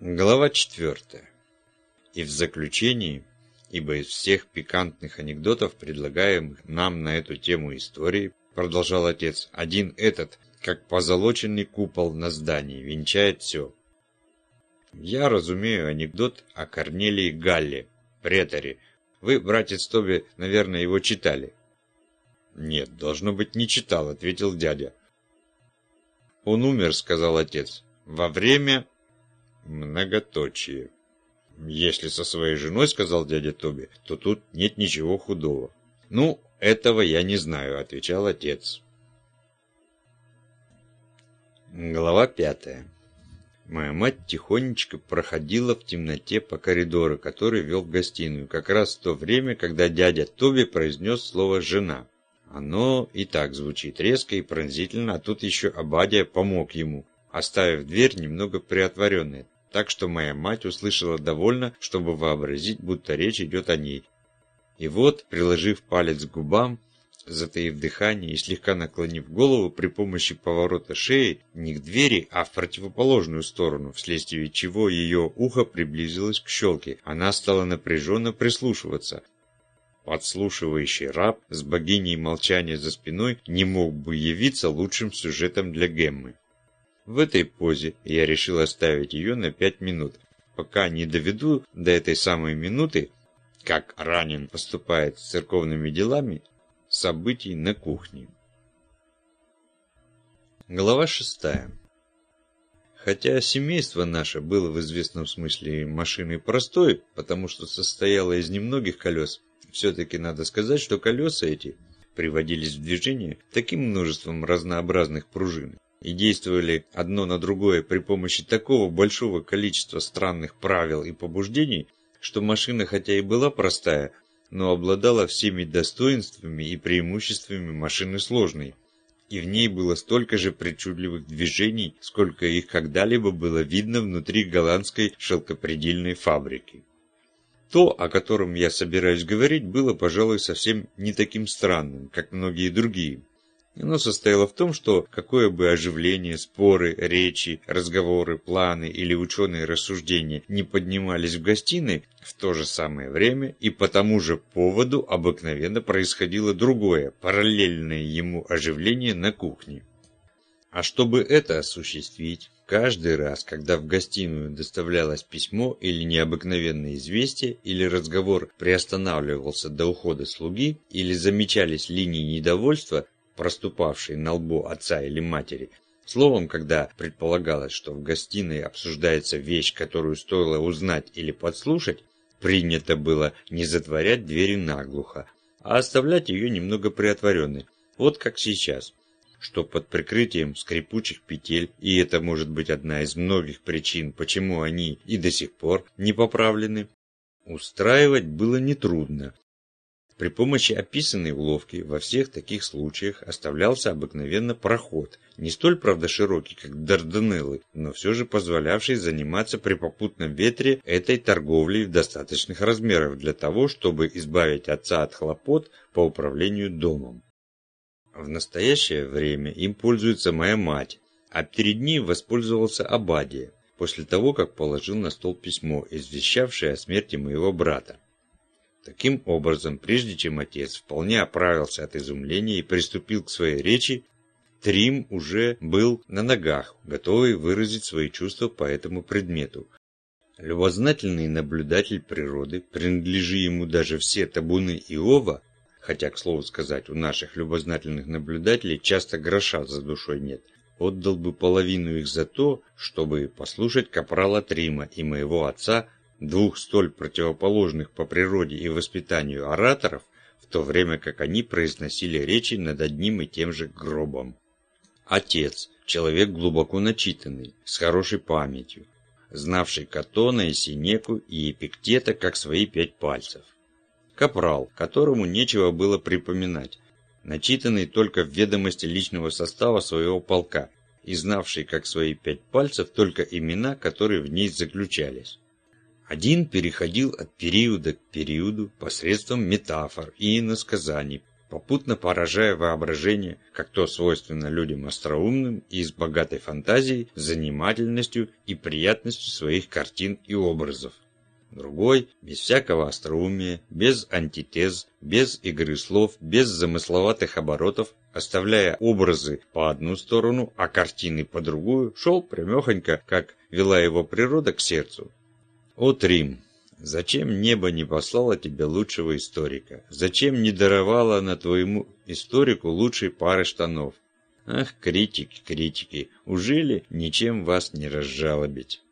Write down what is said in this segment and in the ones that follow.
Глава четвертая. И в заключении, ибо из всех пикантных анекдотов, предлагаемых нам на эту тему истории, продолжал отец, один этот, как позолоченный купол на здании, венчает все. Я разумею анекдот о Корнелии Галле, преторе. Вы, братец Тоби, наверное, его читали. Нет, должно быть, не читал, ответил дядя. Он умер, сказал отец, во время Многоточие. Если со своей женой, сказал дядя Тоби, то тут нет ничего худого. Ну, этого я не знаю, отвечал отец. Глава пятая. Моя мать тихонечко проходила в темноте по коридору, который вел в гостиную, как раз в то время, когда дядя Тоби произнес слово «жена». Оно и так звучит резко и пронзительно, а тут еще Абадия помог ему, оставив дверь немного приотворенной так что моя мать услышала довольно, чтобы вообразить, будто речь идет о ней. И вот, приложив палец к губам, затаив дыхание и слегка наклонив голову при помощи поворота шеи не к двери, а в противоположную сторону, вследствие чего ее ухо приблизилось к щелке, она стала напряженно прислушиваться. Подслушивающий раб с богиней молчания за спиной не мог бы явиться лучшим сюжетом для Геммы. В этой позе я решил оставить ее на пять минут, пока не доведу до этой самой минуты, как ранен поступает с церковными делами, событий на кухне. Глава шестая. Хотя семейство наше было в известном смысле машиной простой, потому что состояло из немногих колес, все-таки надо сказать, что колеса эти приводились в движение таким множеством разнообразных пружин, и действовали одно на другое при помощи такого большого количества странных правил и побуждений, что машина хотя и была простая, но обладала всеми достоинствами и преимуществами машины сложной. И в ней было столько же причудливых движений, сколько их когда-либо было видно внутри голландской шелкопредельной фабрики. То, о котором я собираюсь говорить, было, пожалуй, совсем не таким странным, как многие другие. Оно состояло в том, что какое бы оживление, споры, речи, разговоры, планы или ученые рассуждения не поднимались в гостиной, в то же самое время и по тому же поводу обыкновенно происходило другое, параллельное ему оживление на кухне. А чтобы это осуществить, каждый раз, когда в гостиную доставлялось письмо или необыкновенное известие, или разговор приостанавливался до ухода слуги, или замечались линии недовольства, проступавшей на лбу отца или матери. Словом, когда предполагалось, что в гостиной обсуждается вещь, которую стоило узнать или подслушать, принято было не затворять двери наглухо, а оставлять ее немного приотворенной, вот как сейчас, что под прикрытием скрипучих петель, и это может быть одна из многих причин, почему они и до сих пор не поправлены, устраивать было нетрудно, при помощи описанной уловки во всех таких случаях оставлялся обыкновенно проход, не столь, правда, широкий, как Дарданеллы, но все же позволявший заниматься при попутном ветре этой торговлей в достаточных размерах для того, чтобы избавить отца от хлопот по управлению домом. В настоящее время им пользуется моя мать, а перед ней воспользовался Абадия, после того, как положил на стол письмо, извещавшее о смерти моего брата. Таким образом, прежде чем отец вполне оправился от изумления и приступил к своей речи, Трим уже был на ногах, готовый выразить свои чувства по этому предмету. Любознательный наблюдатель природы, принадлежи ему даже все табуны Иова, хотя, к слову сказать, у наших любознательных наблюдателей часто гроша за душой нет, отдал бы половину их за то, чтобы послушать капрала Трима и моего отца двух столь противоположных по природе и воспитанию ораторов, в то время как они произносили речи над одним и тем же гробом. Отец – человек глубоко начитанный, с хорошей памятью, знавший Катона и Синеку и Эпиктета как свои пять пальцев. Капрал, которому нечего было припоминать, начитанный только в ведомости личного состава своего полка и знавший как свои пять пальцев только имена, которые в ней заключались. Один переходил от периода к периоду посредством метафор и иносказаний, попутно поражая воображение, как то свойственно людям остроумным и с богатой фантазией, занимательностью и приятностью своих картин и образов. Другой, без всякого остроумия, без антитез, без игры слов, без замысловатых оборотов, оставляя образы по одну сторону, а картины по другую, шел прямехонько, как вела его природа к сердцу. О, Трим, зачем небо не послало тебе лучшего историка? Зачем не даровало на твоему историку лучшей пары штанов? Ах, критики, критики, ужели ничем вас не разжалобить?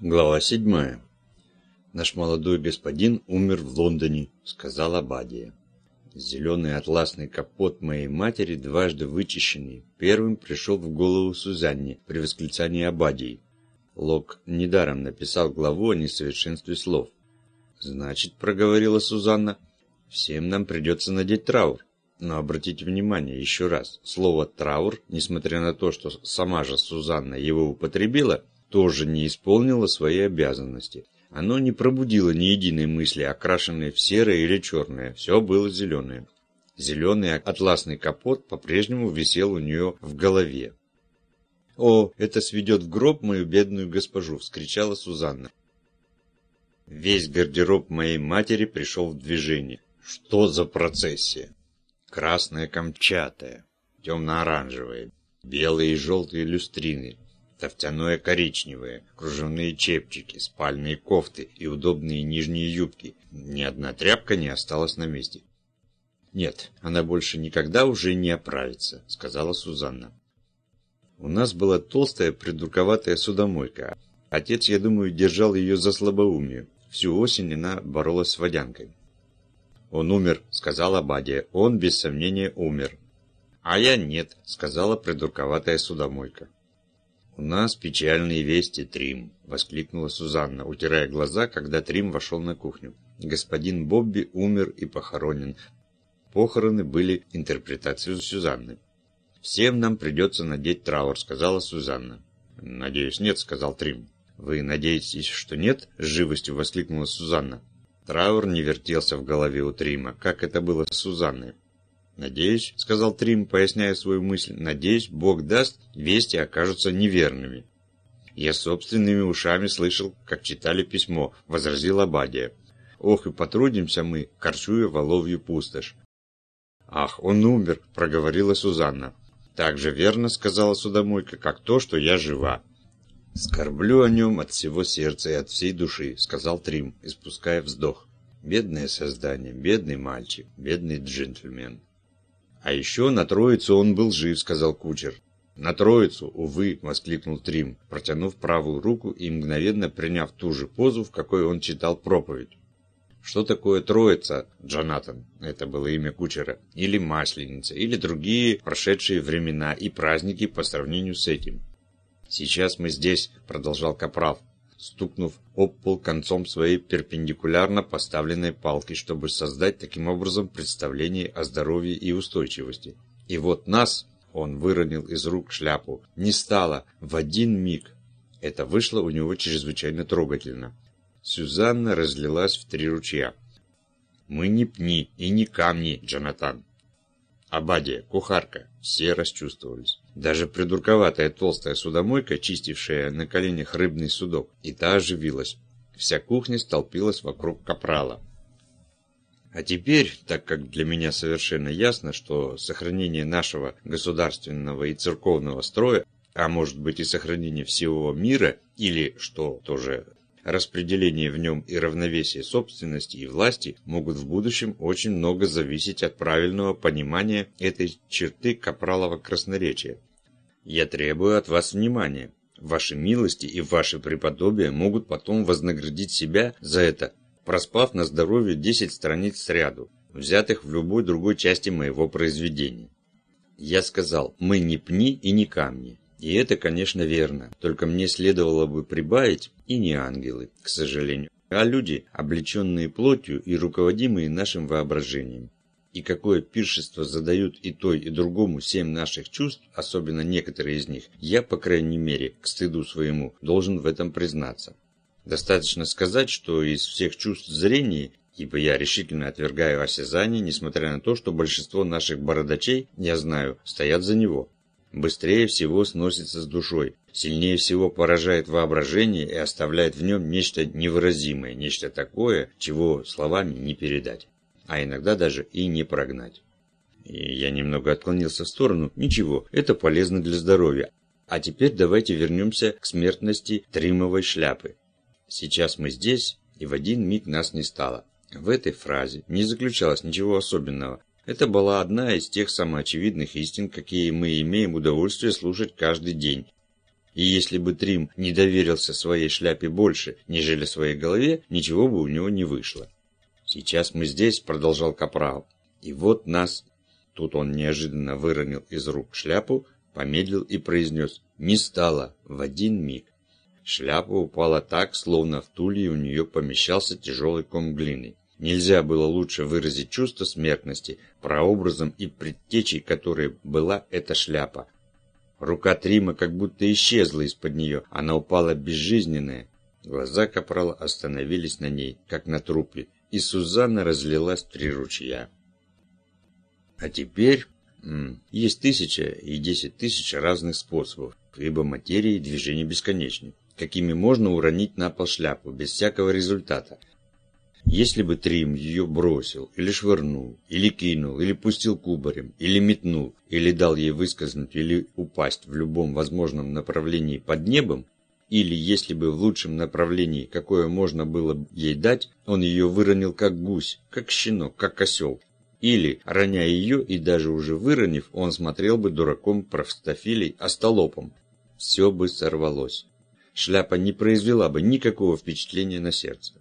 Глава седьмая. «Наш молодой господин умер в Лондоне», — сказала Бадия. Зеленый атласный капот моей матери, дважды вычищенный, первым пришел в голову Сузанне при восклицании Абадии. Лок недаром написал главу о несовершенстве слов. «Значит, — проговорила Сузанна, — всем нам придется надеть траур. Но обратите внимание еще раз, слово «траур», несмотря на то, что сама же Сузанна его употребила, тоже не исполнило свои обязанности. Оно не пробудило ни единой мысли, окрашенной в серое или черное. Все было зеленое. Зеленый атласный капот по-прежнему висел у нее в голове. «О, это сведет в гроб мою бедную госпожу!» – вскричала Сузанна. Весь гардероб моей матери пришел в движение. Что за процессия? Красная камчатая, темно-оранжевая, белые и желтые люстрины, Тофтяное коричневое, кружевные чепчики, спальные кофты и удобные нижние юбки. Ни одна тряпка не осталась на месте. «Нет, она больше никогда уже не оправится», — сказала Сузанна. У нас была толстая придурковатая судомойка. Отец, я думаю, держал ее за слабоумие. Всю осень она боролась с водянкой. «Он умер», — сказала Бадия. «Он, без сомнения, умер». «А я нет», — сказала придурковатая судомойка. «У нас печальные вести, Трим!» — воскликнула Сузанна, утирая глаза, когда Трим вошел на кухню. Господин Бобби умер и похоронен. Похороны были интерпретацией Сюзанны. «Всем нам придется надеть траур», — сказала Сузанна. «Надеюсь, нет», — сказал Трим. «Вы надеетесь, что нет?» — с живостью воскликнула Сузанна. Траур не вертелся в голове у Трима, как это было с Сузанной. «Надеюсь», — сказал Трим, поясняя свою мысль, — «надеюсь, Бог даст, вести окажутся неверными». «Я собственными ушами слышал, как читали письмо», — возразил Абадия. «Ох, и потрудимся мы, корчуя воловью пустошь». «Ах, он умер», — проговорила Сузанна. «Так же верно», — сказала судомойка, — «как то, что я жива». «Скорблю о нем от всего сердца и от всей души», — сказал Трим, испуская вздох. «Бедное создание, бедный мальчик, бедный джентльмен». «А еще на Троицу он был жив», — сказал кучер. «На Троицу, увы!» — воскликнул Трим, протянув правую руку и мгновенно приняв ту же позу, в какой он читал проповедь. Что такое Троица, Джонатан? Это было имя кучера. Или Масленица, или другие прошедшие времена и праздники по сравнению с этим. «Сейчас мы здесь», — продолжал Капрал, стукнув об пол концом своей перпендикулярно поставленной палки, чтобы создать таким образом представление о здоровье и устойчивости. И вот нас, он выронил из рук шляпу, не стало в один миг. Это вышло у него чрезвычайно трогательно. Сюзанна разлилась в три ручья. «Мы не пни и не камни, Джонатан. Абадия, кухарка, все расчувствовались. Даже придурковатая толстая судомойка, чистившая на коленях рыбный судок, и та оживилась. Вся кухня столпилась вокруг капрала. А теперь, так как для меня совершенно ясно, что сохранение нашего государственного и церковного строя, а может быть и сохранение всего мира, или, что тоже распределение в нем и равновесие собственности и власти могут в будущем очень много зависеть от правильного понимания этой черты капралова красноречия. Я требую от вас внимания. Ваши милости и ваши преподобия могут потом вознаградить себя за это, проспав на здоровье 10 страниц сряду, взятых в любой другой части моего произведения. Я сказал, мы не пни и не камни. И это, конечно, верно, только мне следовало бы прибавить и не ангелы, к сожалению, а люди, облеченные плотью и руководимые нашим воображением. И какое пиршество задают и той, и другому семь наших чувств, особенно некоторые из них, я, по крайней мере, к стыду своему, должен в этом признаться. Достаточно сказать, что из всех чувств зрения ибо я решительно отвергаю осязание, несмотря на то, что большинство наших бородачей, я знаю, стоят за него. Быстрее всего сносится с душой, сильнее всего поражает воображение и оставляет в нем нечто невыразимое, нечто такое, чего словами не передать, а иногда даже и не прогнать. И я немного отклонился в сторону. Ничего, это полезно для здоровья. А теперь давайте вернемся к смертности тримовой шляпы. Сейчас мы здесь, и в один миг нас не стало. В этой фразе не заключалось ничего особенного. Это была одна из тех самоочевидных истин, какие мы имеем удовольствие слушать каждый день. И если бы Трим не доверился своей шляпе больше, нежели своей голове, ничего бы у него не вышло. «Сейчас мы здесь», — продолжал Капрал. «И вот нас...» Тут он неожиданно выронил из рук шляпу, помедлил и произнес «Не стало» в один миг. Шляпа упала так, словно в туле у нее помещался тяжелый ком глины. Нельзя было лучше выразить чувство смертности, прообразом и предтечей которой была эта шляпа. Рука Трима как будто исчезла из-под нее, она упала безжизненная. Глаза Капрала остановились на ней, как на трупе, и Сузанна разлилась три ручья. А теперь есть тысяча и десять тысяч разных способов, ибо материи движения бесконечны, какими можно уронить на пол шляпу без всякого результата – если бы Трим ее бросил, или швырнул, или кинул, или пустил кубарем, или метнул, или дал ей выскользнуть, или упасть в любом возможном направлении под небом, или, если бы в лучшем направлении, какое можно было ей дать, он ее выронил как гусь, как щенок, как осел. Или, роняя ее и даже уже выронив, он смотрел бы дураком профстофилей остолопом. Все бы сорвалось. Шляпа не произвела бы никакого впечатления на сердце.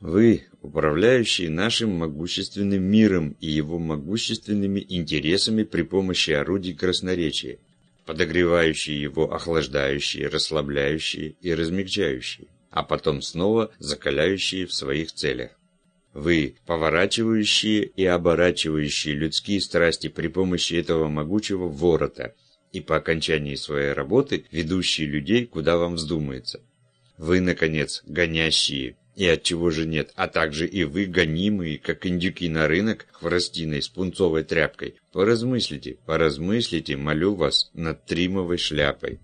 Вы, управляющие нашим могущественным миром и его могущественными интересами при помощи орудий красноречия, подогревающие его, охлаждающие, расслабляющие и размягчающие, а потом снова закаляющие в своих целях. Вы, поворачивающие и оборачивающие людские страсти при помощи этого могучего ворота, и по окончании своей работы ведущие людей, куда вам вздумается. Вы, наконец, гонящие, и от чего же нет, а также и вы, гонимые, как индюки на рынок, хворостиной с пунцовой тряпкой. Поразмыслите, поразмыслите, молю вас, над тримовой шляпой.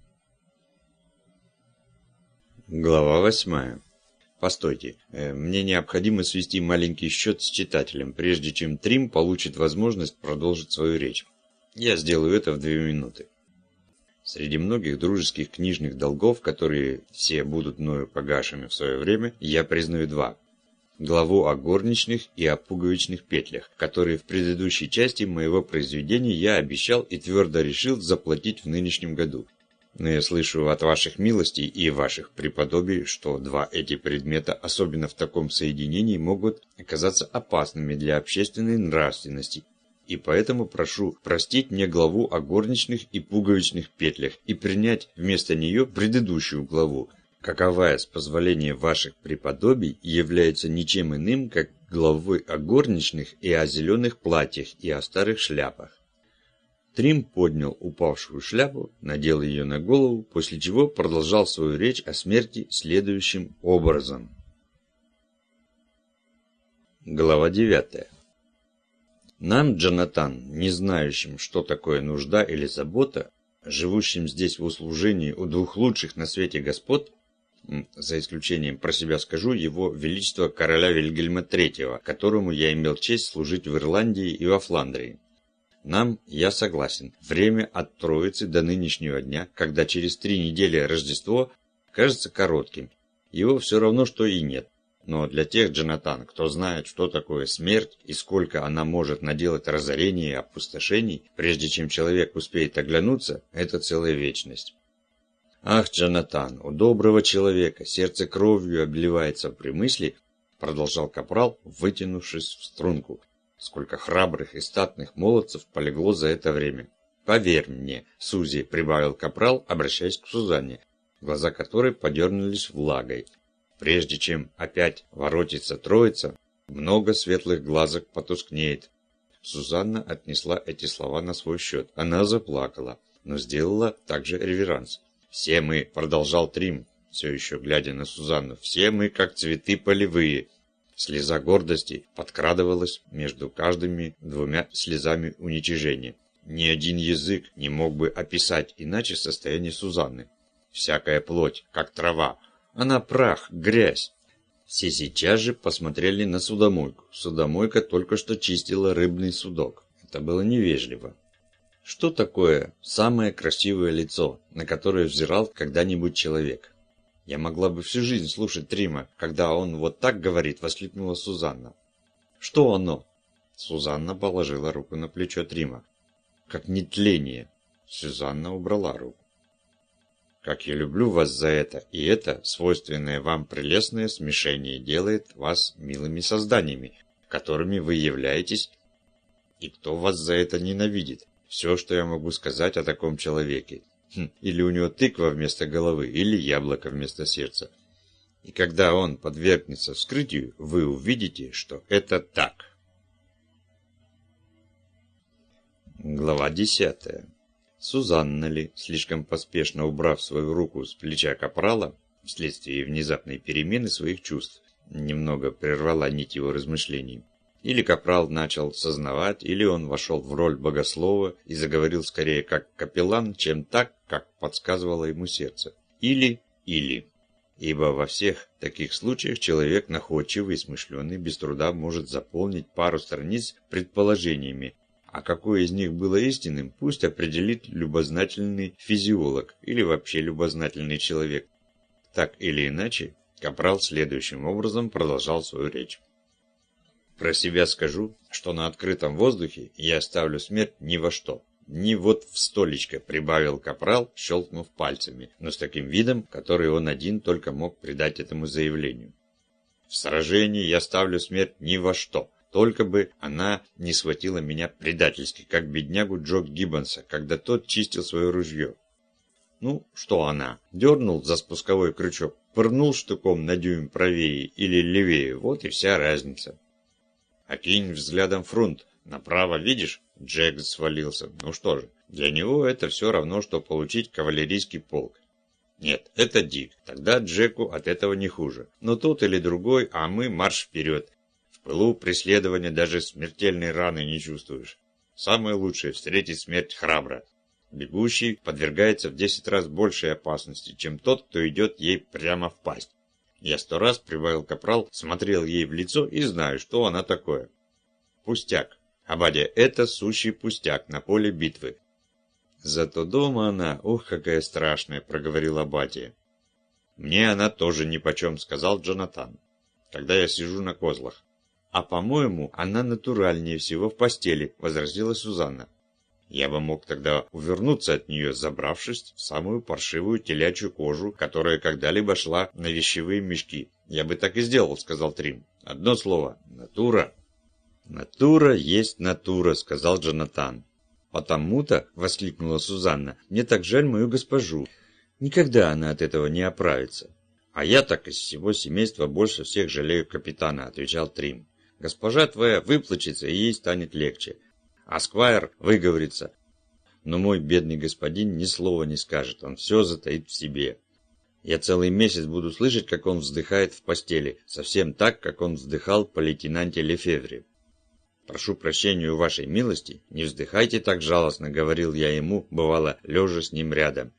Глава восьмая. Постойте, э, мне необходимо свести маленький счет с читателем, прежде чем Трим получит возможность продолжить свою речь. Я сделаю это в две минуты. Среди многих дружеских книжных долгов, которые все будут мною погашены в свое время, я признаю два. Главу о горничных и о пуговичных петлях, которые в предыдущей части моего произведения я обещал и твердо решил заплатить в нынешнем году. Но я слышу от ваших милостей и ваших преподобий, что два эти предмета, особенно в таком соединении, могут оказаться опасными для общественной нравственности и поэтому прошу простить мне главу о горничных и пуговичных петлях и принять вместо нее предыдущую главу, каковая, с позволения ваших преподобий, является ничем иным, как главой о горничных и о зеленых платьях и о старых шляпах. Трим поднял упавшую шляпу, надел ее на голову, после чего продолжал свою речь о смерти следующим образом. Глава девятая. Нам, Джонатан, не знающим, что такое нужда или забота, живущим здесь в услужении у двух лучших на свете господ, за исключением, про себя скажу, его величество короля Вильгельма III, которому я имел честь служить в Ирландии и во Фландрии. Нам, я согласен, время от Троицы до нынешнего дня, когда через три недели Рождество, кажется коротким. Его все равно, что и нет. Но для тех, Джонатан, кто знает, что такое смерть и сколько она может наделать разорений и опустошений, прежде чем человек успеет оглянуться, это целая вечность. Ах, Джонатан, у доброго человека сердце кровью обливается при мысли, продолжал Капрал, вытянувшись в струнку. Сколько храбрых и статных молодцев полегло за это время. Поверь мне, Сузи, прибавил Капрал, обращаясь к Сузанне, глаза которой подернулись влагой. Прежде чем опять воротится троица, много светлых глазок потускнеет. Сузанна отнесла эти слова на свой счет. Она заплакала, но сделала также реверанс. «Все мы», — продолжал Трим, все еще глядя на Сузанну, — «все мы как цветы полевые. Слеза гордости подкрадывалась между каждыми двумя слезами уничижения. Ни один язык не мог бы описать иначе состояние Сузанны. Всякая плоть, как трава. Она прах, грязь. Все сейчас же посмотрели на судомойку. Судомойка только что чистила рыбный судок. Это было невежливо. Что такое самое красивое лицо, на которое взирал когда-нибудь человек? Я могла бы всю жизнь слушать Трима, когда он вот так говорит, воскликнула Сузанна. Что оно? Сузанна положила руку на плечо Трима как нетление. Сюзанна убрала руку. Как я люблю вас за это, и это, свойственное вам прелестное смешение, делает вас милыми созданиями, которыми вы являетесь, и кто вас за это ненавидит. Все, что я могу сказать о таком человеке. Хм, или у него тыква вместо головы, или яблоко вместо сердца. И когда он подвергнется вскрытию, вы увидите, что это так. Глава десятая. Сузанна ли, слишком поспешно убрав свою руку с плеча капрала, вследствие внезапной перемены своих чувств, немного прервала нить его размышлений. Или капрал начал сознавать, или он вошел в роль богослова и заговорил скорее как капеллан, чем так, как подсказывало ему сердце. Или, или. Ибо во всех таких случаях человек находчивый и смышленый без труда может заполнить пару страниц предположениями, а какое из них было истинным, пусть определит любознательный физиолог или вообще любознательный человек. Так или иначе, Капрал следующим образом продолжал свою речь. Про себя скажу, что на открытом воздухе я ставлю смерть ни во что. Ни вот в столечко, прибавил Капрал, щелкнув пальцами, но с таким видом, который он один только мог придать этому заявлению. В сражении я ставлю смерть ни во что. Только бы она не схватила меня предательски, как беднягу Джо Гиббонса, когда тот чистил свое ружье. Ну, что она? Дернул за спусковой крючок, пырнул штуком на дюйм правее или левее, вот и вся разница. Окинь взглядом фрунт. Направо видишь? Джек свалился. Ну что же, для него это все равно, что получить кавалерийский полк. Нет, это Дик. Тогда Джеку от этого не хуже. Но тот или другой, а мы марш вперед пылу преследования даже смертельной раны не чувствуешь. Самое лучшее – встретить смерть храбро. Бегущий подвергается в десять раз большей опасности, чем тот, кто идет ей прямо в пасть. Я сто раз, прибавил капрал, смотрел ей в лицо и знаю, что она такое. Пустяк. Абадия, это сущий пустяк на поле битвы. Зато дома она, ух, какая страшная, проговорил Абадия. Мне она тоже нипочем, сказал Джонатан. Когда я сижу на козлах. «А, по-моему, она натуральнее всего в постели», – возразила Сузанна. Я бы мог тогда увернуться от нее, забравшись в самую паршивую телячью кожу, которая когда-либо шла на вещевые мешки. Я бы так и сделал, сказал Трим. Одно слово – натура. Натура есть натура, сказал Джонатан. Потому-то, воскликнула Сузанна, мне так жаль мою госпожу. Никогда она от этого не оправится. А я так из всего семейства больше всех жалею капитана, отвечал Трим. Госпожа твоя выплачется, и ей станет легче. А Сквайр выговорится. Но мой бедный господин ни слова не скажет, он все затаит в себе. Я целый месяц буду слышать, как он вздыхает в постели, совсем так, как он вздыхал по лейтенанте Лефевре. «Прошу прощения у вашей милости, не вздыхайте так жалостно», — говорил я ему, бывало, лежа с ним рядом.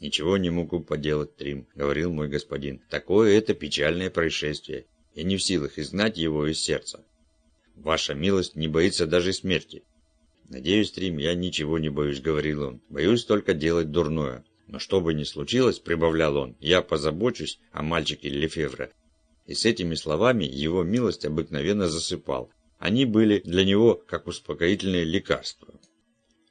«Ничего не могу поделать, Трим», — говорил мой господин. «Такое это печальное происшествие и не в силах изгнать его из сердца. Ваша милость не боится даже смерти. Надеюсь, Трим, я ничего не боюсь, говорил он. Боюсь только делать дурное. Но что бы ни случилось, прибавлял он, я позабочусь о мальчике Лефевре. И с этими словами его милость обыкновенно засыпал. Они были для него как успокоительное лекарство.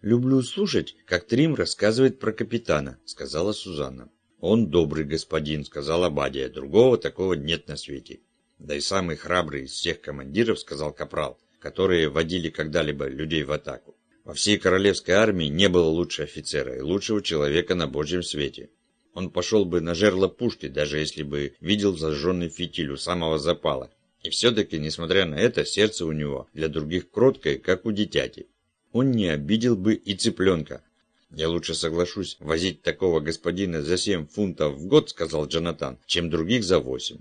«Люблю слушать, как Трим рассказывает про капитана», — сказала Сузанна. «Он добрый господин», — сказала Бадия. «Другого такого нет на свете да и самый храбрый из всех командиров, сказал Капрал, которые водили когда-либо людей в атаку. Во всей королевской армии не было лучше офицера и лучшего человека на божьем свете. Он пошел бы на жерло пушки, даже если бы видел зажженный фитиль у самого запала. И все-таки, несмотря на это, сердце у него для других кроткое, как у дитяти. Он не обидел бы и цыпленка. «Я лучше соглашусь возить такого господина за семь фунтов в год, — сказал Джонатан, — чем других за восемь».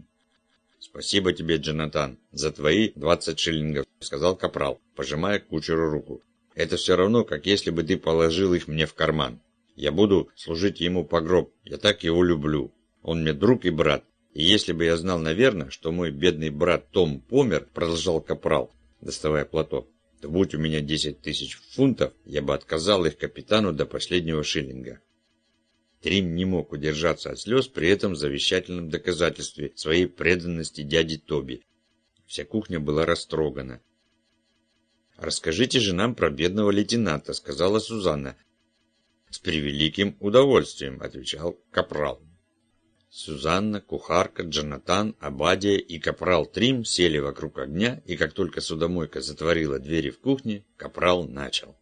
«Спасибо тебе, Джонатан, за твои 20 шиллингов», — сказал Капрал, пожимая кучеру руку. «Это все равно, как если бы ты положил их мне в карман. Я буду служить ему по гроб, я так его люблю. Он мне друг и брат. И если бы я знал, наверное, что мой бедный брат Том помер, продолжал Капрал, доставая платок, то будь у меня 10 тысяч фунтов, я бы отказал их капитану до последнего шиллинга. Трим не мог удержаться от слез при этом завещательном доказательстве своей преданности дяде Тоби. Вся кухня была растрогана. «Расскажите же нам про бедного лейтенанта», — сказала Сузанна. «С превеликим удовольствием», — отвечал Капрал. Сюзанна, кухарка, Джонатан, Абадия и капрал Трим сели вокруг огня, и как только судомойка затворила двери в кухне, капрал начал.